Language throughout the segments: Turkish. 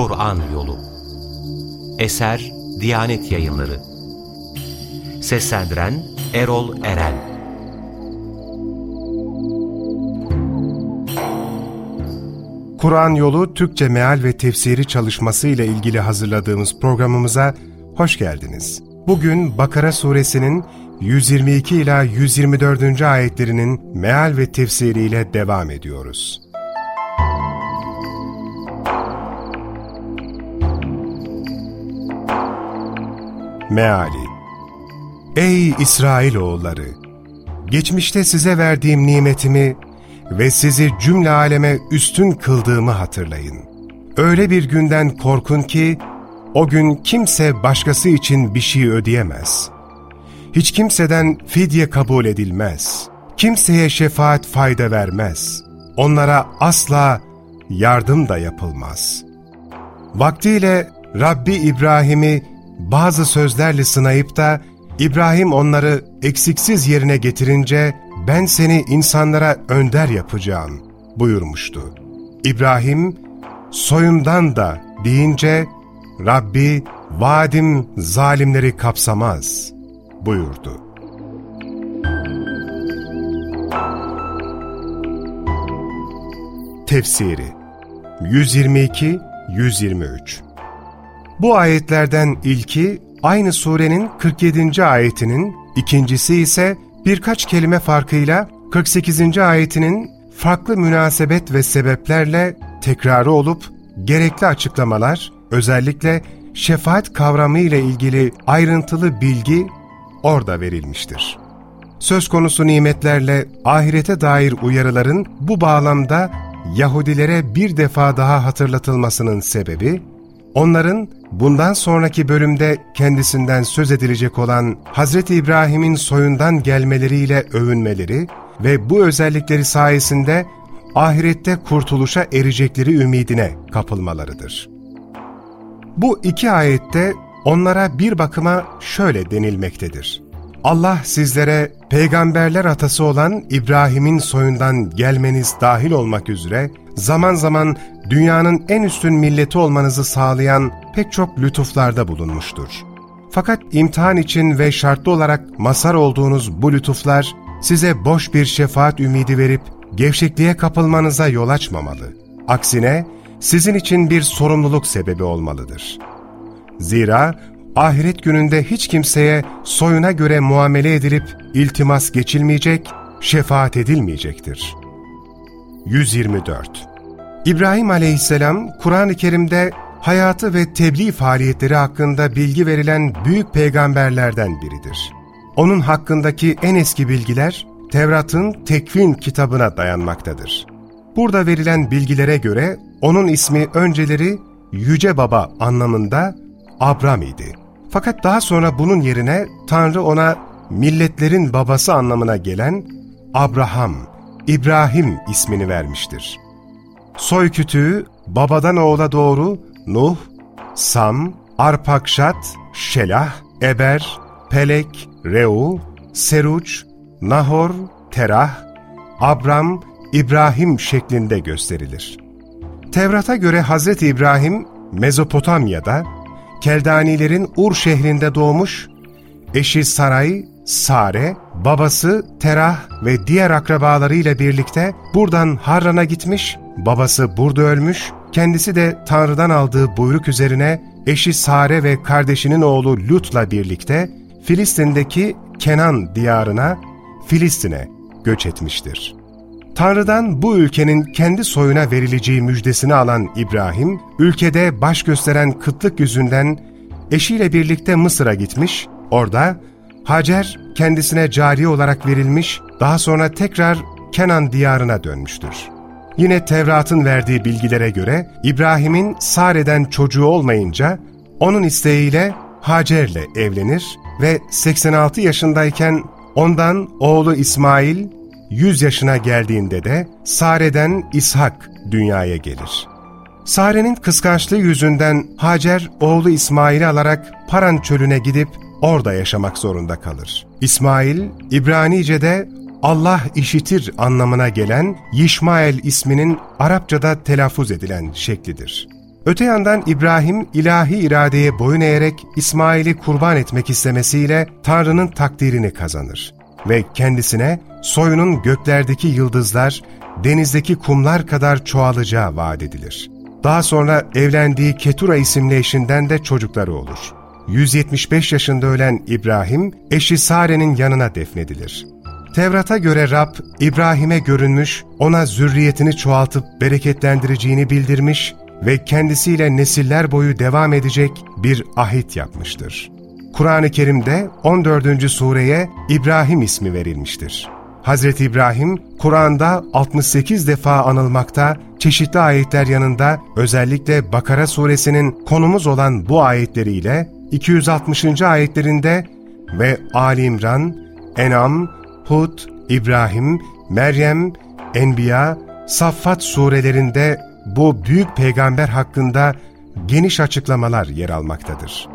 Kur'an Yolu Eser Diyanet Yayınları Seslendiren Erol Eren Kur'an Yolu Türkçe Meal ve Tefsiri çalışması ile ilgili hazırladığımız programımıza hoş geldiniz. Bugün Bakara suresinin 122 ila 124. ayetlerinin meal ve tefsiriyle devam ediyoruz. Meali Ey İsrailoğulları! Geçmişte size verdiğim nimetimi ve sizi cümle aleme üstün kıldığımı hatırlayın. Öyle bir günden korkun ki, o gün kimse başkası için bir şey ödeyemez. Hiç kimseden fidye kabul edilmez. Kimseye şefaat fayda vermez. Onlara asla yardım da yapılmaz. Vaktiyle Rabbi İbrahim'i bazı sözlerle sınayıp da İbrahim onları eksiksiz yerine getirince ben seni insanlara önder yapacağım buyurmuştu. İbrahim soyundan da deyince Rabbi vaadim zalimleri kapsamaz buyurdu. Tefsiri 122-123 Bu ayetlerden ilki aynı surenin 47. ayetinin, ikincisi ise birkaç kelime farkıyla 48. ayetinin farklı münasebet ve sebeplerle tekrarı olup gerekli açıklamalar, özellikle şefaat kavramı ile ilgili ayrıntılı bilgi orada verilmiştir. Söz konusu nimetlerle ahirete dair uyarıların bu bağlamda Yahudilere bir defa daha hatırlatılmasının sebebi, onların bundan sonraki bölümde kendisinden söz edilecek olan Hz. İbrahim'in soyundan gelmeleriyle övünmeleri ve bu özellikleri sayesinde ahirette kurtuluşa erecekleri ümidine kapılmalarıdır. Bu iki ayette onlara bir bakıma şöyle denilmektedir. Allah sizlere peygamberler atası olan İbrahim'in soyundan gelmeniz dahil olmak üzere zaman zaman dünyanın en üstün milleti olmanızı sağlayan pek çok lütuflarda bulunmuştur. Fakat imtihan için ve şartlı olarak masar olduğunuz bu lütuflar size boş bir şefaat ümidi verip gevşekliğe kapılmanıza yol açmamalı. Aksine sizin için bir sorumluluk sebebi olmalıdır. Zira ahiret gününde hiç kimseye soyuna göre muamele edilip iltimas geçilmeyecek, şefaat edilmeyecektir. 124 İbrahim aleyhisselam, Kur'an-ı Kerim'de hayatı ve tebliğ faaliyetleri hakkında bilgi verilen büyük peygamberlerden biridir. Onun hakkındaki en eski bilgiler, Tevrat'ın Tekvin kitabına dayanmaktadır. Burada verilen bilgilere göre onun ismi önceleri Yüce Baba anlamında Abram idi. Fakat daha sonra bunun yerine Tanrı ona milletlerin babası anlamına gelen Abraham, İbrahim ismini vermiştir. Soy kütüğü babadan oğula doğru Nuh, Sam, Arpakşat, Şelah, Eber, Pelek, Reu, Seruç, Nahor, Terah, Abram, İbrahim şeklinde gösterilir. Tevrat'a göre Hz. İbrahim Mezopotamya'da, Keldanilerin Ur şehrinde doğmuş, eşi Saray, Sare, babası Terah ve diğer akrabalarıyla birlikte buradan Harran'a gitmiş, babası burada ölmüş, kendisi de Tanrı'dan aldığı buyruk üzerine eşi Sare ve kardeşinin oğlu Lut'la birlikte Filistin'deki Kenan diyarına, Filistin'e göç etmiştir. Tanrı'dan bu ülkenin kendi soyuna verileceği müjdesini alan İbrahim, ülkede baş gösteren kıtlık yüzünden eşiyle birlikte Mısır'a gitmiş, orada Hacer kendisine cariye olarak verilmiş, daha sonra tekrar Kenan diyarına dönmüştür. Yine Tevrat'ın verdiği bilgilere göre İbrahim'in Sare'den çocuğu olmayınca onun isteğiyle Hacer'le evlenir ve 86 yaşındayken ondan oğlu İsmail 100 yaşına geldiğinde de Sare'den İshak dünyaya gelir. Sare'nin kıskançlığı yüzünden Hacer oğlu İsmail'i alarak Paran çölüne gidip orada yaşamak zorunda kalır. İsmail, İbranice'de Allah işitir anlamına gelen Yişmael isminin Arapçada telaffuz edilen şeklidir. Öte yandan İbrahim ilahi iradeye boyun eğerek İsmail'i kurban etmek istemesiyle Tanrı'nın takdirini kazanır ve kendisine soyunun göklerdeki yıldızlar, denizdeki kumlar kadar çoğalacağı vaat edilir. Daha sonra evlendiği Ketura isimli eşinden de çocukları olur. 175 yaşında ölen İbrahim, eşi Sare'nin yanına defnedilir. Tevrat'a göre Rab, İbrahim'e görünmüş, ona zürriyetini çoğaltıp bereketlendireceğini bildirmiş ve kendisiyle nesiller boyu devam edecek bir ahit yapmıştır. Kur'an-ı Kerim'de 14. sureye İbrahim ismi verilmiştir. Hz. İbrahim, Kur'an'da 68 defa anılmakta, çeşitli ayetler yanında özellikle Bakara suresinin konumuz olan bu ayetleriyle 260. ayetlerinde ve Ali İmran, Enam, Hud, İbrahim, Meryem, Enbiya, Saffat surelerinde bu büyük peygamber hakkında geniş açıklamalar yer almaktadır.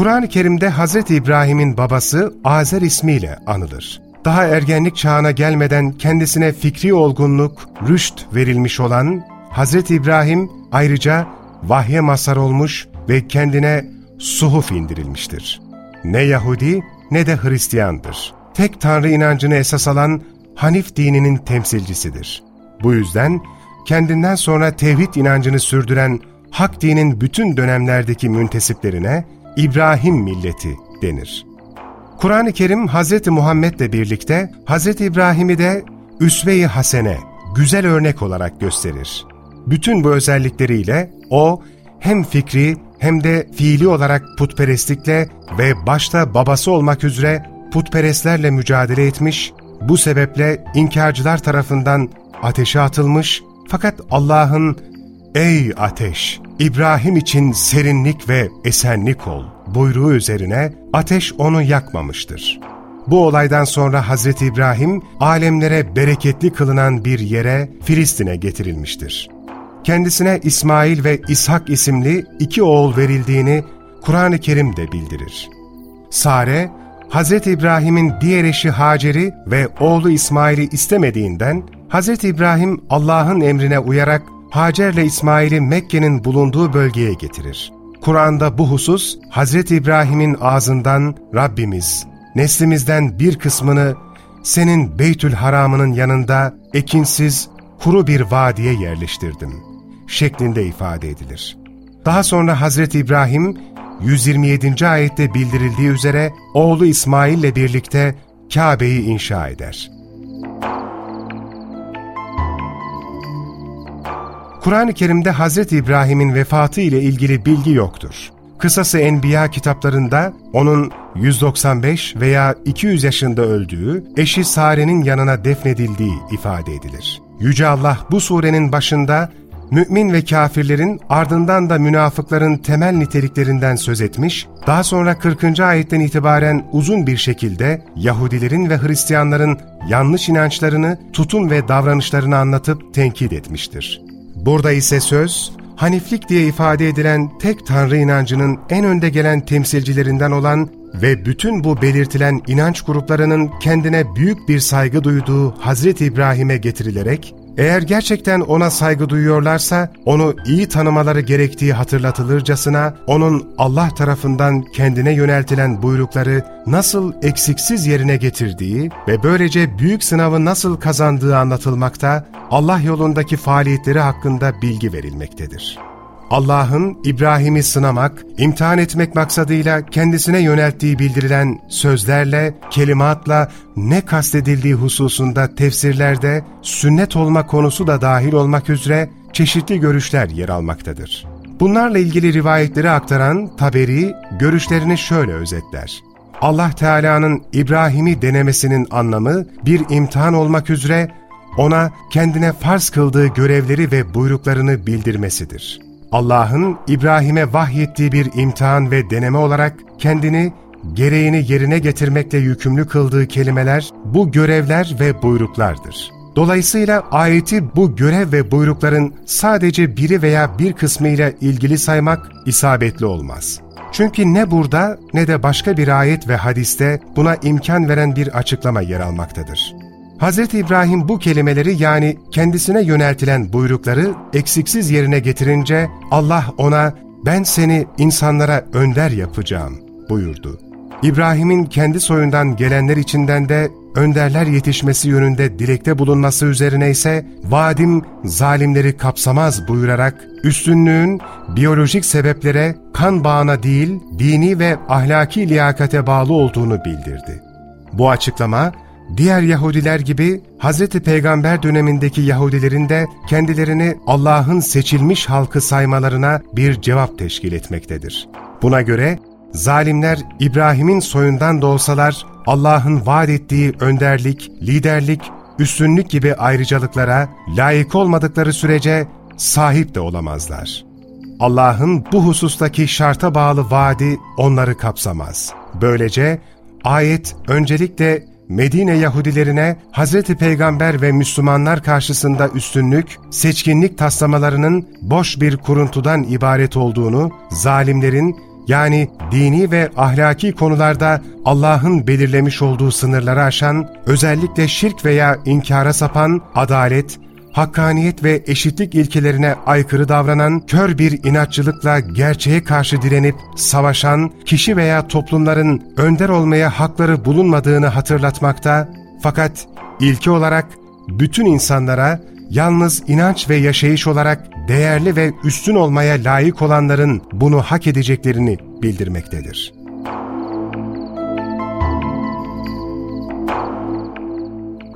Kur'an-ı Kerim'de Hz. İbrahim'in babası Azer ismiyle anılır. Daha ergenlik çağına gelmeden kendisine fikri olgunluk, rüşt verilmiş olan Hz. İbrahim ayrıca vahye mazhar olmuş ve kendine suhuf indirilmiştir. Ne Yahudi ne de Hristiyandır. Tek Tanrı inancını esas alan Hanif dininin temsilcisidir. Bu yüzden kendinden sonra tevhid inancını sürdüren Hak dinin bütün dönemlerdeki müntesiplerine İbrahim milleti denir. Kur'an-ı Kerim Hz. Muhammed'le birlikte Hz. İbrahim'i de üsve-i hasene, güzel örnek olarak gösterir. Bütün bu özellikleriyle o hem fikri hem de fiili olarak putperestlikle ve başta babası olmak üzere putperestlerle mücadele etmiş, bu sebeple inkarcılar tarafından ateşe atılmış fakat Allah'ın ''Ey ateş, İbrahim için serinlik ve esenlik ol.'' buyruğu üzerine ateş onu yakmamıştır. Bu olaydan sonra Hazreti İbrahim, alemlere bereketli kılınan bir yere Filistin'e getirilmiştir. Kendisine İsmail ve İshak isimli iki oğul verildiğini Kur'an-ı Kerim de bildirir. Sare, Hz. İbrahim'in diğer eşi Hacer'i ve oğlu İsmail'i istemediğinden, Hz. İbrahim Allah'ın emrine uyarak Hacer'le İsmail'i Mekke'nin bulunduğu bölgeye getirir. Kur'an'da bu husus Hz. İbrahim'in ağzından Rabbimiz, neslimizden bir kısmını senin Beytül Haram'ının yanında ekinsiz, kuru bir vadiye yerleştirdim şeklinde ifade edilir. Daha sonra Hz. İbrahim 127. ayette bildirildiği üzere oğlu İsmail ile birlikte Kabe'yi inşa eder. Kur'an-ı Kerim'de Hz. İbrahim'in vefatı ile ilgili bilgi yoktur. Kısası Enbiya kitaplarında onun 195 veya 200 yaşında öldüğü, eşi Sare'nin yanına defnedildiği ifade edilir. Yüce Allah bu surenin başında mümin ve kafirlerin ardından da münafıkların temel niteliklerinden söz etmiş, daha sonra 40. ayetten itibaren uzun bir şekilde Yahudilerin ve Hristiyanların yanlış inançlarını, tutum ve davranışlarını anlatıp tenkit etmiştir. Burada ise söz, Haniflik diye ifade edilen tek Tanrı inancının en önde gelen temsilcilerinden olan ve bütün bu belirtilen inanç gruplarının kendine büyük bir saygı duyduğu Hazreti İbrahim'e getirilerek, eğer gerçekten ona saygı duyuyorlarsa, onu iyi tanımaları gerektiği hatırlatılırcasına, onun Allah tarafından kendine yöneltilen buyrukları nasıl eksiksiz yerine getirdiği ve böylece büyük sınavı nasıl kazandığı anlatılmakta, Allah yolundaki faaliyetleri hakkında bilgi verilmektedir. Allah'ın İbrahim'i sınamak, imtihan etmek maksadıyla kendisine yönelttiği bildirilen sözlerle, kelimatla ne kastedildiği hususunda tefsirlerde sünnet olma konusu da dahil olmak üzere çeşitli görüşler yer almaktadır. Bunlarla ilgili rivayetleri aktaran Taberi görüşlerini şöyle özetler. Allah Teala'nın İbrahim'i denemesinin anlamı bir imtihan olmak üzere ona kendine farz kıldığı görevleri ve buyruklarını bildirmesidir. Allah'ın İbrahim'e vahyettiği bir imtihan ve deneme olarak kendini gereğini yerine getirmekle yükümlü kıldığı kelimeler bu görevler ve buyruklardır. Dolayısıyla ayeti bu görev ve buyrukların sadece biri veya bir kısmıyla ilgili saymak isabetli olmaz. Çünkü ne burada ne de başka bir ayet ve hadiste buna imkan veren bir açıklama yer almaktadır. Hz. İbrahim bu kelimeleri yani kendisine yöneltilen buyrukları eksiksiz yerine getirince Allah ona ben seni insanlara önder yapacağım buyurdu. İbrahim'in kendi soyundan gelenler içinden de önderler yetişmesi yönünde dilekte bulunması üzerine ise vadim zalimleri kapsamaz buyurarak üstünlüğün biyolojik sebeplere kan bağına değil dini ve ahlaki liyakate bağlı olduğunu bildirdi. Bu açıklama diğer Yahudiler gibi Hz. Peygamber dönemindeki Yahudilerin de kendilerini Allah'ın seçilmiş halkı saymalarına bir cevap teşkil etmektedir. Buna göre zalimler İbrahim'in soyundan da olsalar Allah'ın vaat ettiği önderlik, liderlik, üstünlük gibi ayrıcalıklara layık olmadıkları sürece sahip de olamazlar. Allah'ın bu husustaki şarta bağlı vaadi onları kapsamaz. Böylece ayet öncelikle Medine Yahudilerine Hz. Peygamber ve Müslümanlar karşısında üstünlük, seçkinlik taslamalarının boş bir kuruntudan ibaret olduğunu, zalimlerin yani dini ve ahlaki konularda Allah'ın belirlemiş olduğu sınırları aşan, özellikle şirk veya inkara sapan, adalet, hakkaniyet ve eşitlik ilkelerine aykırı davranan, kör bir inatçılıkla gerçeğe karşı direnip savaşan kişi veya toplumların önder olmaya hakları bulunmadığını hatırlatmakta, fakat ilke olarak bütün insanlara yalnız inanç ve yaşayış olarak değerli ve üstün olmaya layık olanların bunu hak edeceklerini bildirmektedir.